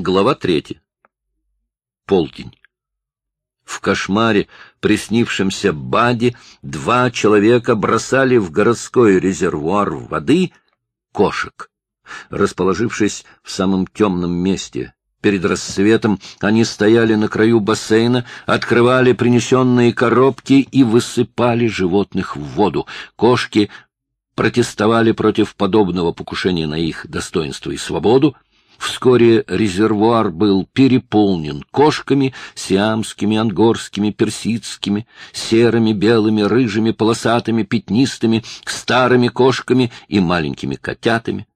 Глава третья. Полдень. В кошмаре, приснившемся Баде, два человека бросали в городской резервуар воды кошек. Расположившись в самом темном месте, перед рассветом они стояли на краю бассейна, открывали принесенные коробки и высыпали животных в воду. Кошки протестовали против подобного покушения на их достоинство и свободу, Вскоре резервуар был переполнен кошками, сиамскими, ангорскими, персидскими, серыми, белыми, рыжими, полосатыми, пятнистыми, старыми кошками и маленькими котятами.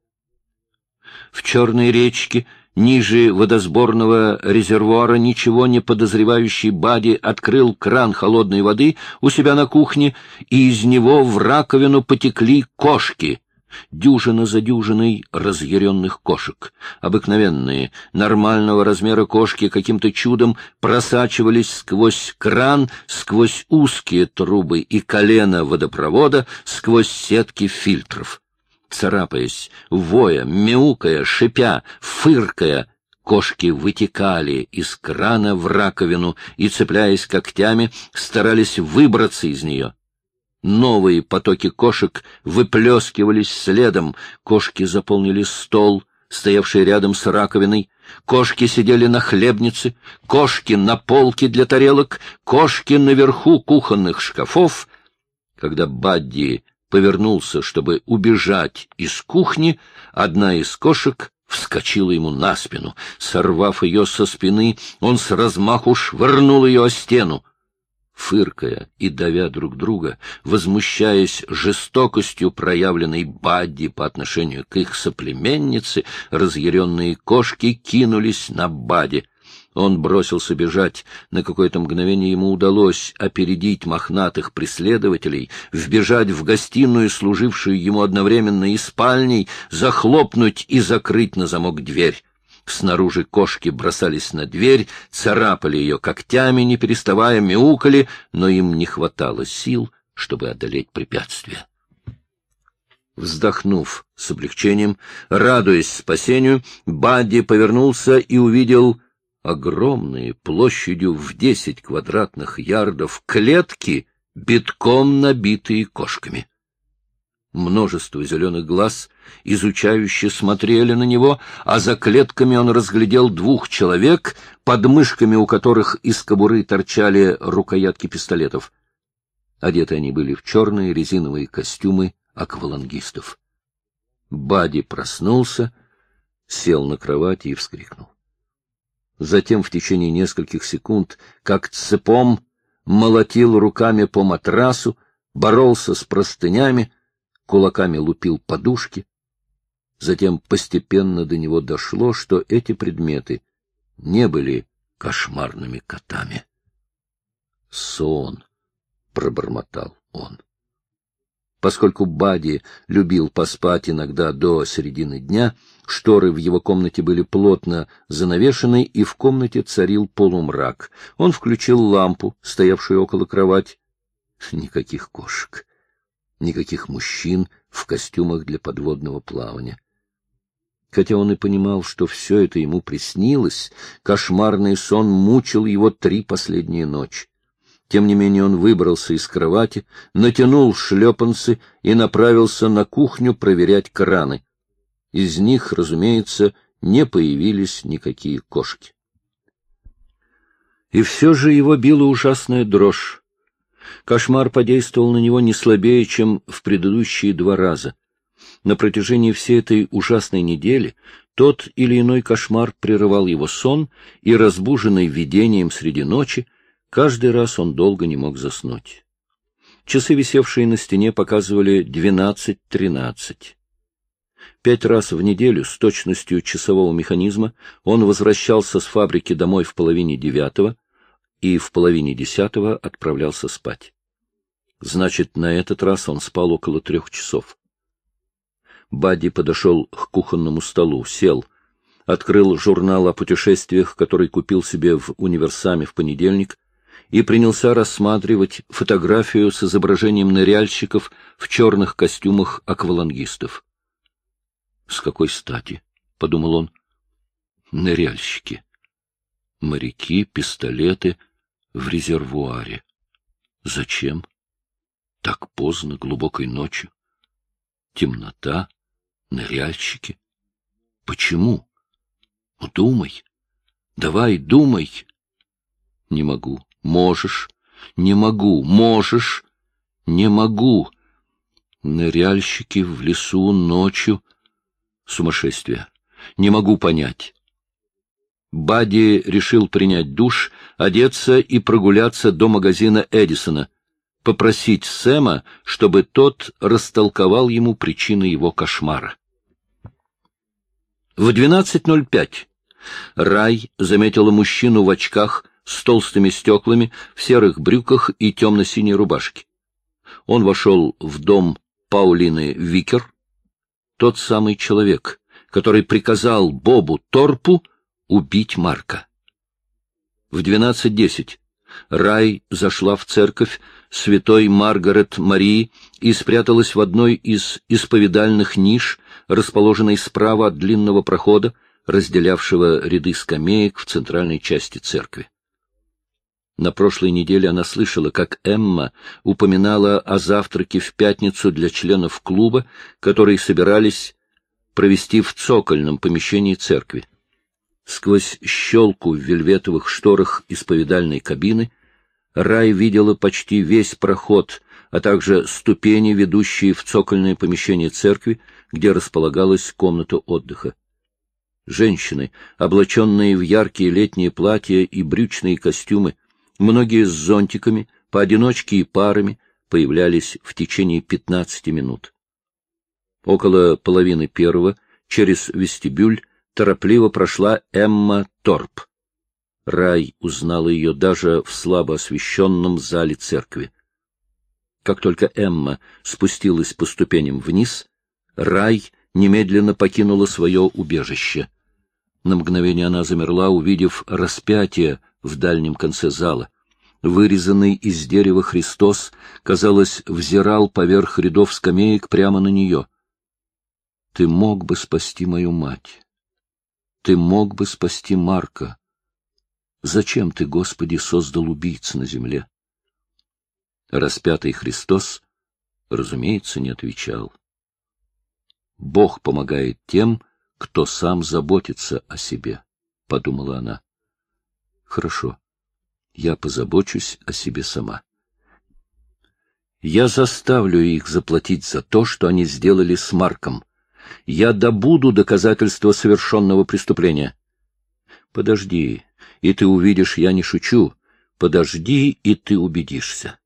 В черной речке, ниже водосборного резервуара, ничего не подозревающий Бади открыл кран холодной воды у себя на кухне, и из него в раковину потекли кошки — дюжина за дюжиной разъяренных кошек. Обыкновенные, нормального размера кошки каким-то чудом просачивались сквозь кран, сквозь узкие трубы и колено водопровода, сквозь сетки фильтров. Царапаясь, воя, мяукая, шипя, фыркая, Кошки вытекали из крана в раковину и, цепляясь когтями, старались выбраться из нее. Новые потоки кошек выплескивались следом. Кошки заполнили стол, стоявший рядом с раковиной. Кошки сидели на хлебнице, кошки на полке для тарелок, кошки наверху кухонных шкафов. Когда Бадди повернулся, чтобы убежать из кухни, одна из кошек вскочила ему на спину. Сорвав ее со спины, он с размаху швырнул ее о стену фыркая и давя друг друга, возмущаясь жестокостью, проявленной Бадди по отношению к их соплеменнице, разъяренные кошки кинулись на Бадди. Он бросился бежать. На какое-то мгновение ему удалось опередить мохнатых преследователей, вбежать в гостиную, служившую ему одновременно и спальней, захлопнуть и закрыть на замок дверь. Снаружи кошки бросались на дверь, царапали ее когтями, не переставая, мяукали, но им не хватало сил, чтобы одолеть препятствие. Вздохнув с облегчением, радуясь спасению, Бадди повернулся и увидел огромные, площадью в десять квадратных ярдов, клетки, битком набитые кошками. Множество зеленых глаз изучающе смотрели на него, а за клетками он разглядел двух человек, под мышками у которых из кобуры торчали рукоятки пистолетов. Одеты они были в черные резиновые костюмы аквалангистов. Бади проснулся, сел на кровати и вскрикнул. Затем в течение нескольких секунд, как цепом, молотил руками по матрасу, боролся с простынями, кулаками лупил подушки. Затем постепенно до него дошло, что эти предметы не были кошмарными котами. «Сон», — пробормотал он. Поскольку Бади любил поспать иногда до середины дня, шторы в его комнате были плотно занавешены, и в комнате царил полумрак. Он включил лампу, стоявшую около кровати. Никаких кошек никаких мужчин в костюмах для подводного плавания. Хотя он и понимал, что все это ему приснилось, кошмарный сон мучил его три последние ночи. Тем не менее он выбрался из кровати, натянул шлепанцы и направился на кухню проверять краны. Из них, разумеется, не появились никакие кошки. И все же его била ужасная дрожь. Кошмар подействовал на него не слабее, чем в предыдущие два раза. На протяжении всей этой ужасной недели тот или иной кошмар прерывал его сон, и, разбуженный видением среди ночи, каждый раз он долго не мог заснуть. Часы, висевшие на стене, показывали двенадцать-тринадцать. Пять раз в неделю с точностью часового механизма он возвращался с фабрики домой в половине девятого, и в половине десятого отправлялся спать. Значит, на этот раз он спал около трех часов. Бадди подошел к кухонному столу, сел, открыл журнал о путешествиях, который купил себе в универсаме в понедельник, и принялся рассматривать фотографию с изображением ныряльщиков в черных костюмах аквалангистов. — С какой стати? — подумал он. Ныряльщики. Моряки, пистолеты в резервуаре. Зачем? Так поздно, глубокой ночью. Темнота, ныряльщики. Почему? Ну, думай. Давай, думай. Не могу. Можешь. Не могу. Можешь. Не могу. Ныряльщики в лесу ночью. Сумасшествие. Не могу понять. Бади решил принять душ, одеться и прогуляться до магазина Эдисона, попросить Сэма, чтобы тот растолковал ему причины его кошмара. В 12.05 Рай заметила мужчину в очках с толстыми стеклами, в серых брюках и темно-синей рубашке. Он вошел в дом Паулины Викер, тот самый человек, который приказал Бобу Торпу убить Марка. В 12.10 Рай зашла в церковь святой Маргарет Марии и спряталась в одной из исповедальных ниш, расположенной справа от длинного прохода, разделявшего ряды скамеек в центральной части церкви. На прошлой неделе она слышала, как Эмма упоминала о завтраке в пятницу для членов клуба, которые собирались провести в цокольном помещении церкви. Сквозь щелку в вельветовых шторах исповедальной кабины Рай видела почти весь проход, а также ступени, ведущие в цокольное помещение церкви, где располагалась комната отдыха. Женщины, облаченные в яркие летние платья и брючные костюмы, многие с зонтиками, поодиночке и парами, появлялись в течение пятнадцати минут. Около половины первого, через вестибюль, торопливо прошла Эмма Торп. Рай узнала ее даже в слабо освещенном зале церкви. Как только Эмма спустилась по ступеням вниз, Рай немедленно покинула свое убежище. На мгновение она замерла, увидев распятие в дальнем конце зала. Вырезанный из дерева Христос, казалось, взирал поверх рядов скамеек прямо на нее. — Ты мог бы спасти мою мать. Ты мог бы спасти Марка. Зачем ты, Господи, создал убийц на земле? Распятый Христос, разумеется, не отвечал. Бог помогает тем, кто сам заботится о себе, — подумала она. Хорошо, я позабочусь о себе сама. Я заставлю их заплатить за то, что они сделали с Марком. Я добуду доказательства совершенного преступления. Подожди, и ты увидишь, я не шучу. Подожди, и ты убедишься.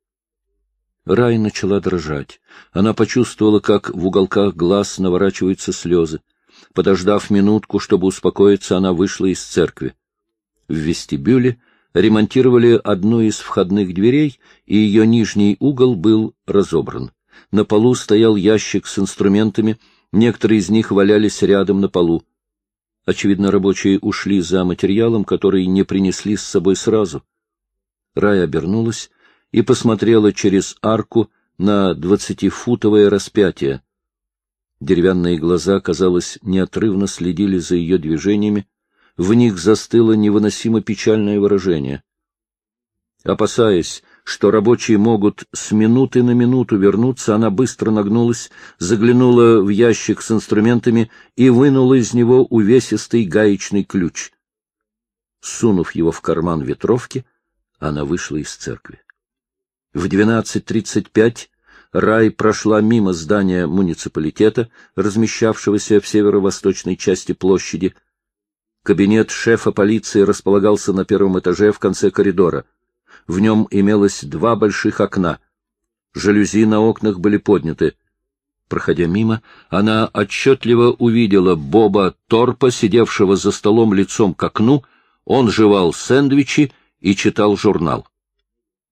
Рай начала дрожать. Она почувствовала, как в уголках глаз наворачиваются слезы. Подождав минутку, чтобы успокоиться, она вышла из церкви. В вестибюле ремонтировали одну из входных дверей, и ее нижний угол был разобран. На полу стоял ящик с инструментами, некоторые из них валялись рядом на полу. Очевидно, рабочие ушли за материалом, который не принесли с собой сразу. Рая обернулась и посмотрела через арку на двадцатифутовое распятие, Деревянные глаза, казалось, неотрывно следили за ее движениями, в них застыло невыносимо печальное выражение. Опасаясь, что рабочие могут с минуты на минуту вернуться, она быстро нагнулась, заглянула в ящик с инструментами и вынула из него увесистый гаечный ключ. Сунув его в карман ветровки, она вышла из церкви. В двенадцать тридцать пять Рай прошла мимо здания муниципалитета, размещавшегося в северо-восточной части площади. Кабинет шефа полиции располагался на первом этаже в конце коридора. В нем имелось два больших окна. Жалюзи на окнах были подняты. Проходя мимо, она отчетливо увидела Боба Торпа, сидевшего за столом лицом к окну. Он жевал сэндвичи и читал журнал.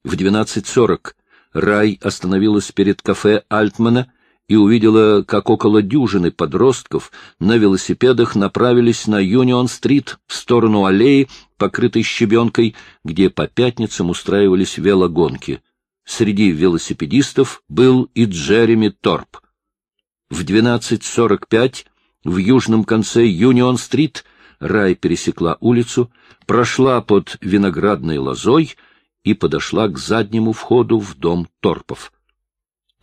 В двенадцать сорок Рай остановилась перед кафе Альтмана и увидела, как около дюжины подростков на велосипедах направились на Юнион-стрит в сторону аллеи, покрытой щебенкой, где по пятницам устраивались велогонки. Среди велосипедистов был и Джереми Торп. В 12.45 в южном конце Юнион-стрит Рай пересекла улицу, прошла под виноградной лозой и подошла к заднему входу в дом Торпов.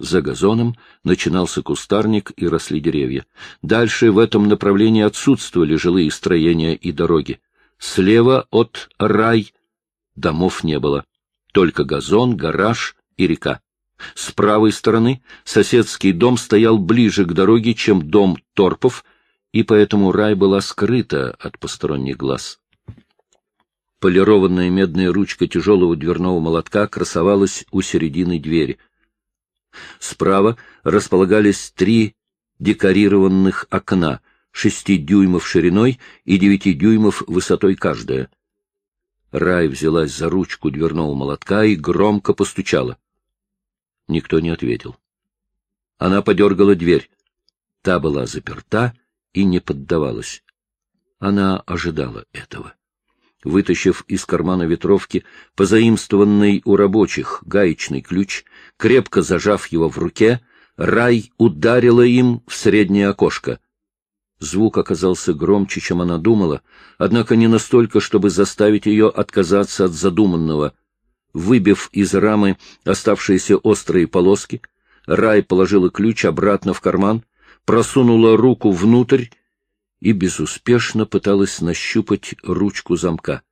За газоном начинался кустарник и росли деревья. Дальше в этом направлении отсутствовали жилые строения и дороги. Слева от рай домов не было. Только газон, гараж и река. С правой стороны соседский дом стоял ближе к дороге, чем дом Торпов, и поэтому рай была скрыта от посторонних глаз. Полированная медная ручка тяжелого дверного молотка красовалась у середины двери. Справа располагались три декорированных окна, шести дюймов шириной и девяти дюймов высотой каждое. Рай взялась за ручку дверного молотка и громко постучала. Никто не ответил. Она подергала дверь. Та была заперта и не поддавалась. Она ожидала этого. Вытащив из кармана ветровки позаимствованный у рабочих гаечный ключ, крепко зажав его в руке, Рай ударила им в среднее окошко. Звук оказался громче, чем она думала, однако не настолько, чтобы заставить ее отказаться от задуманного. Выбив из рамы оставшиеся острые полоски, Рай положила ключ обратно в карман, просунула руку внутрь и безуспешно пыталась нащупать ручку замка.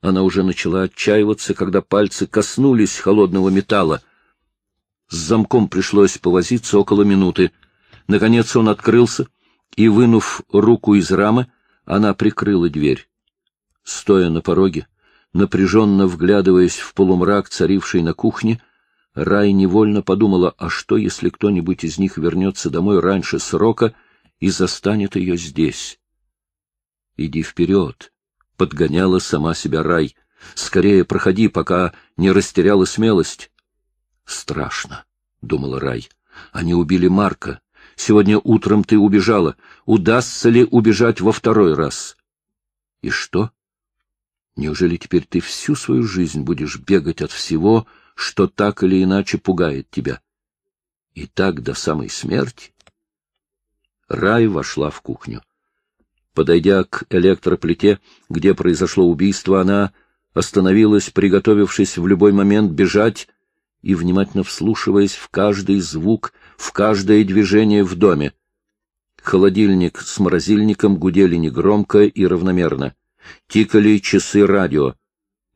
Она уже начала отчаиваться, когда пальцы коснулись холодного металла. С замком пришлось повозиться около минуты. Наконец он открылся, и, вынув руку из рамы, она прикрыла дверь. Стоя на пороге, напряженно вглядываясь в полумрак, царивший на кухне, Рай невольно подумала, а что, если кто-нибудь из них вернется домой раньше срока и застанет ее здесь? «Иди вперед!» — подгоняла сама себя Рай. «Скорее проходи, пока не растеряла смелость». «Страшно», — думала Рай. «Они убили Марка. Сегодня утром ты убежала. Удастся ли убежать во второй раз?» «И что? Неужели теперь ты всю свою жизнь будешь бегать от всего, — что так или иначе пугает тебя. И так до самой смерти. Рай вошла в кухню. Подойдя к электроплите, где произошло убийство, она остановилась, приготовившись в любой момент бежать и внимательно вслушиваясь в каждый звук, в каждое движение в доме. Холодильник с морозильником гудели негромко и равномерно. Тикали часы радио.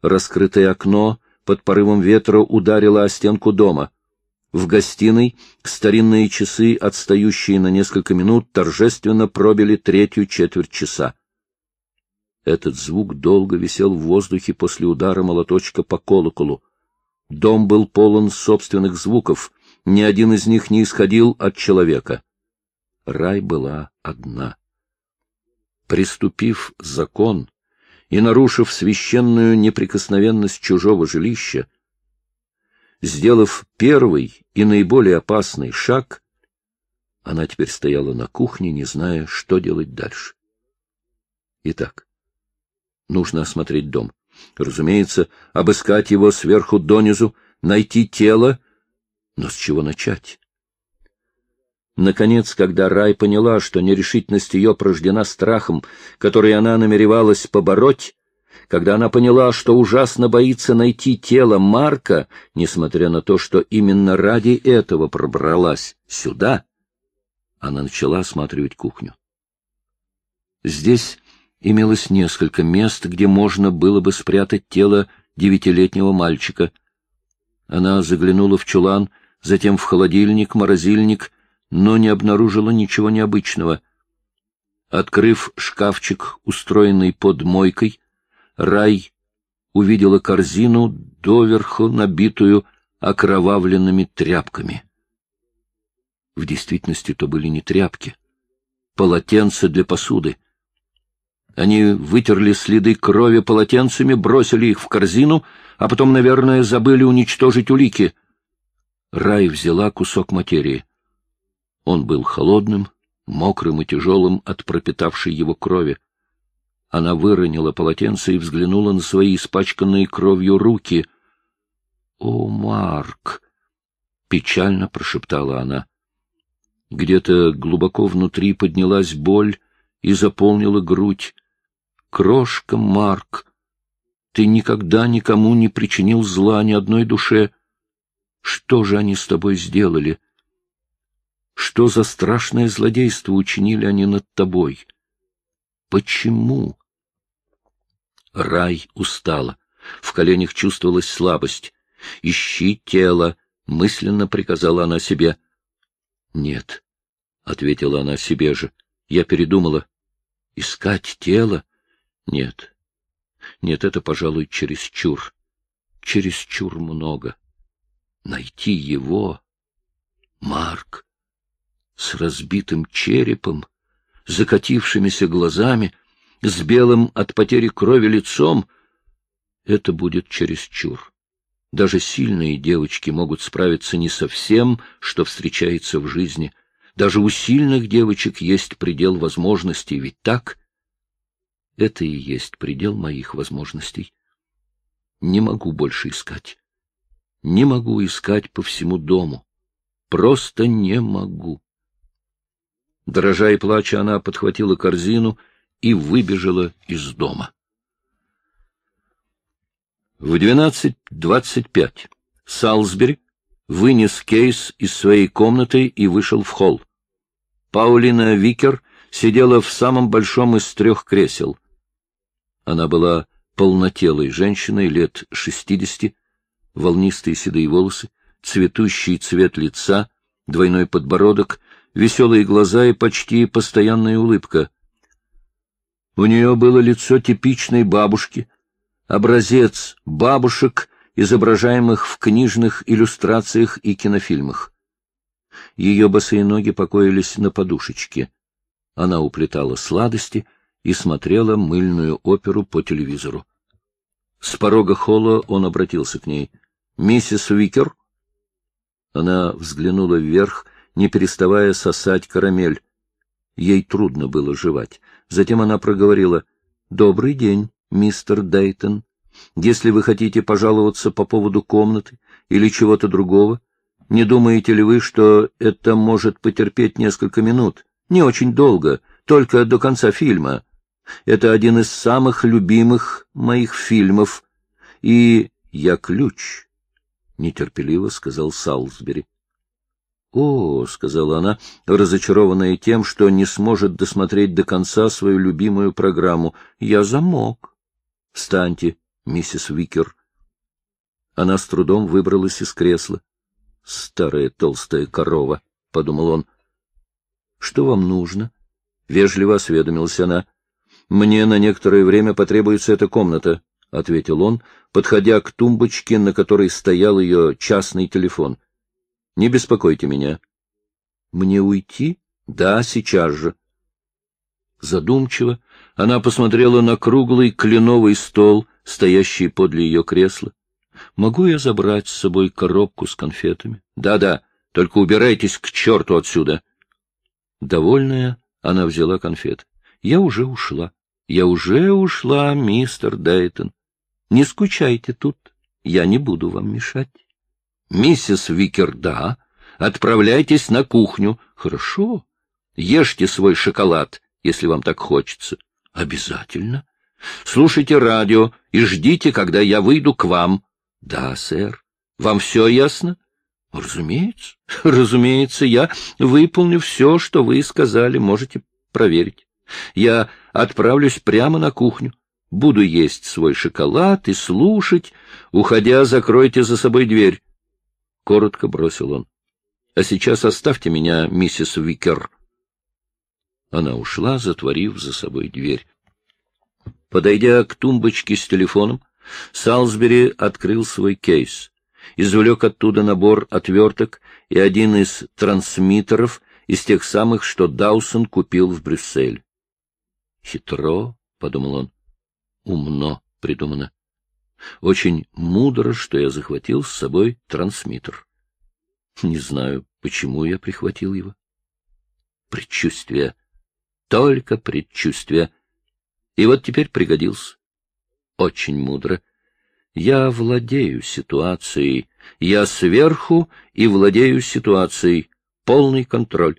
Раскрытое окно под порывом ветра ударила о стенку дома. В гостиной старинные часы, отстающие на несколько минут, торжественно пробили третью четверть часа. Этот звук долго висел в воздухе после удара молоточка по колоколу. Дом был полон собственных звуков, ни один из них не исходил от человека. Рай была одна. Приступив закон, и, нарушив священную неприкосновенность чужого жилища, сделав первый и наиболее опасный шаг, она теперь стояла на кухне, не зная, что делать дальше. Итак, нужно осмотреть дом. Разумеется, обыскать его сверху донизу, найти тело, но с чего начать? Наконец, когда Рай поняла, что нерешительность ее порождена страхом, который она намеревалась побороть, когда она поняла, что ужасно боится найти тело Марка, несмотря на то, что именно ради этого пробралась сюда, она начала осматривать кухню. Здесь имелось несколько мест, где можно было бы спрятать тело девятилетнего мальчика. Она заглянула в чулан, затем в холодильник, морозильник но не обнаружила ничего необычного. Открыв шкафчик, устроенный под мойкой, Рай увидела корзину, доверху набитую окровавленными тряпками. В действительности то были не тряпки, полотенца для посуды. Они вытерли следы крови полотенцами, бросили их в корзину, а потом, наверное, забыли уничтожить улики. Рай взяла кусок материи. Он был холодным, мокрым и тяжелым от пропитавшей его крови. Она выронила полотенце и взглянула на свои испачканные кровью руки. — О, Марк! — печально прошептала она. Где-то глубоко внутри поднялась боль и заполнила грудь. крошка Марк, ты никогда никому не причинил зла ни одной душе. Что же они с тобой сделали? Что за страшное злодейство учинили они над тобой? Почему? Рай устала. В коленях чувствовалась слабость. «Ищи тело», — мысленно приказала она себе. «Нет», — ответила она себе же. «Я передумала. Искать тело? Нет. Нет, это, пожалуй, чересчур. Чересчур много. Найти его... Марк с разбитым черепом, закатившимися глазами, с белым от потери крови лицом — это будет чересчур. Даже сильные девочки могут справиться не со всем, что встречается в жизни. Даже у сильных девочек есть предел возможностей, ведь так? Это и есть предел моих возможностей. Не могу больше искать. Не могу искать по всему дому. Просто не могу. Дрожа и плача, она подхватила корзину и выбежала из дома. В 12.25 Салсбери вынес кейс из своей комнаты и вышел в холл. Паулина Викер сидела в самом большом из трех кресел. Она была полнотелой женщиной лет шестидесяти, волнистые седые волосы, цветущий цвет лица, двойной подбородок, веселые глаза и почти постоянная улыбка. У нее было лицо типичной бабушки — образец бабушек, изображаемых в книжных иллюстрациях и кинофильмах. Ее босые ноги покоились на подушечке. Она уплетала сладости и смотрела мыльную оперу по телевизору. С порога холла он обратился к ней. — Миссис Уикер? Она взглянула вверх, не переставая сосать карамель. Ей трудно было жевать. Затем она проговорила. — Добрый день мистер Дейтон. Если вы хотите пожаловаться по поводу комнаты или чего-то другого, не думаете ли вы, что это может потерпеть несколько минут? Не очень долго, только до конца фильма. Это один из самых любимых моих фильмов. И я ключ, — нетерпеливо сказал Салсбери. — О, — сказала она, разочарованная тем, что не сможет досмотреть до конца свою любимую программу, — я замок. — Встаньте, миссис Викер. Она с трудом выбралась из кресла. — Старая толстая корова, — подумал он. — Что вам нужно? — вежливо осведомилась она. — Мне на некоторое время потребуется эта комната, — ответил он, подходя к тумбочке, на которой стоял ее частный телефон. — Не беспокойте меня. — Мне уйти? — Да, сейчас же. Задумчиво она посмотрела на круглый кленовый стол, стоящий подле ее кресла. «Могу я забрать с собой коробку с конфетами?» «Да-да, только убирайтесь к черту отсюда!» Довольная, она взяла конфет. «Я уже ушла. Я уже ушла, мистер Дейтон. Не скучайте тут. Я не буду вам мешать». «Миссис Викер, да. Отправляйтесь на кухню. Хорошо. Ешьте свой шоколад если вам так хочется. — Обязательно. Слушайте радио и ждите, когда я выйду к вам. — Да, сэр. Вам все ясно? — Разумеется. Разумеется, я выполню все, что вы сказали, можете проверить. Я отправлюсь прямо на кухню. Буду есть свой шоколад и слушать. Уходя, закройте за собой дверь. Коротко бросил он. — А сейчас оставьте меня, миссис Викер. Она ушла, затворив за собой дверь. Подойдя к тумбочке с телефоном, Салсбери открыл свой кейс, извлек оттуда набор отверток и один из трансмиттеров из тех самых, что Даусон купил в Брюссель. «Хитро», — подумал он, — «умно придумано. Очень мудро, что я захватил с собой трансмиттер. Не знаю, почему я прихватил его. Предчувствие только предчувствие. И вот теперь пригодился. Очень мудро. Я владею ситуацией. Я сверху и владею ситуацией. Полный контроль.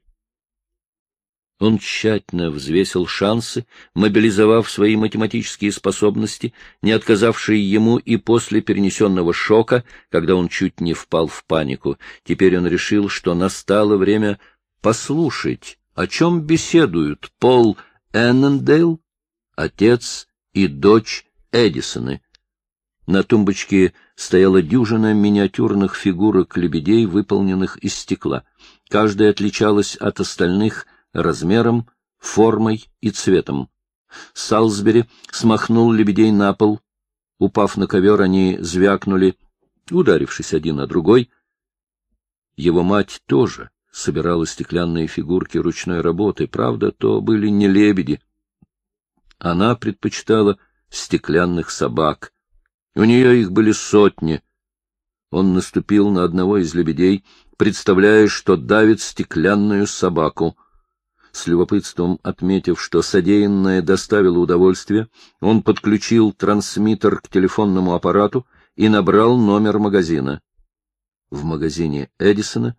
Он тщательно взвесил шансы, мобилизовав свои математические способности, не отказавшие ему и после перенесенного шока, когда он чуть не впал в панику. Теперь он решил, что настало время послушать, о чем беседуют Пол Эннендейл, отец и дочь Эдисоны. На тумбочке стояла дюжина миниатюрных фигурок лебедей, выполненных из стекла. Каждая отличалась от остальных размером, формой и цветом. Салсбери смахнул лебедей на пол. Упав на ковер, они звякнули, ударившись один на другой. Его мать тоже собирала стеклянные фигурки ручной работы. Правда, то были не лебеди. Она предпочитала стеклянных собак. У нее их были сотни. Он наступил на одного из лебедей, представляя, что давит стеклянную собаку — с любопытством отметив, что содеянное доставило удовольствие, он подключил трансмиттер к телефонному аппарату и набрал номер магазина. В магазине Эдисона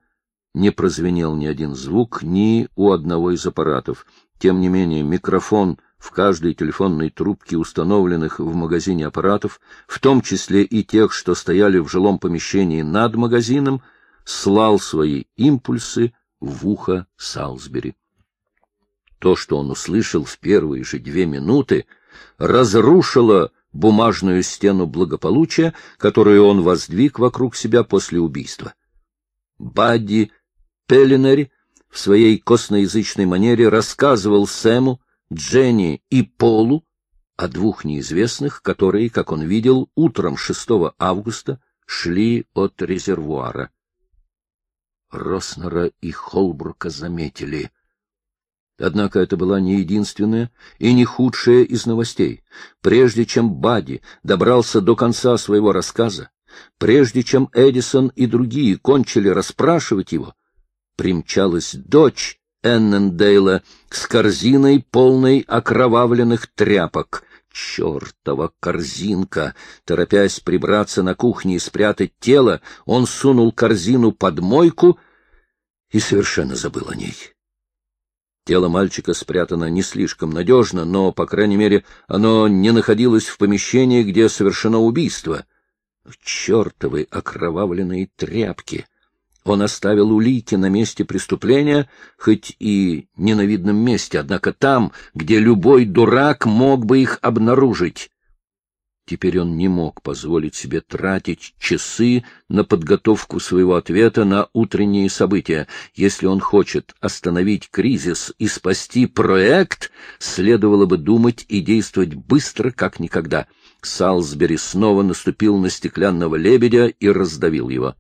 не прозвенел ни один звук ни у одного из аппаратов. Тем не менее, микрофон в каждой телефонной трубке, установленных в магазине аппаратов, в том числе и тех, что стояли в жилом помещении над магазином, слал свои импульсы в ухо Салсбери. То, что он услышал в первые же две минуты, разрушило бумажную стену благополучия, которую он воздвиг вокруг себя после убийства. Бадди Пеллинери в своей косноязычной манере рассказывал Сэму, Дженни и Полу о двух неизвестных, которые, как он видел, утром 6 августа шли от резервуара. Роснера и Холбрука заметили — Однако это была не единственная и не худшая из новостей. Прежде чем Бади добрался до конца своего рассказа, прежде чем Эдисон и другие кончили расспрашивать его, примчалась дочь Эннендейла с корзиной, полной окровавленных тряпок. Чертова корзинка! Торопясь прибраться на кухне и спрятать тело, он сунул корзину под мойку и совершенно забыл о ней. Тело мальчика спрятано не слишком надежно, но, по крайней мере, оно не находилось в помещении, где совершено убийство. Чертовы окровавленные тряпки! Он оставил улики на месте преступления, хоть и ненавидном месте, однако там, где любой дурак мог бы их обнаружить. Теперь он не мог позволить себе тратить часы на подготовку своего ответа на утренние события. Если он хочет остановить кризис и спасти проект, следовало бы думать и действовать быстро, как никогда. Салсбери снова наступил на стеклянного лебедя и раздавил его.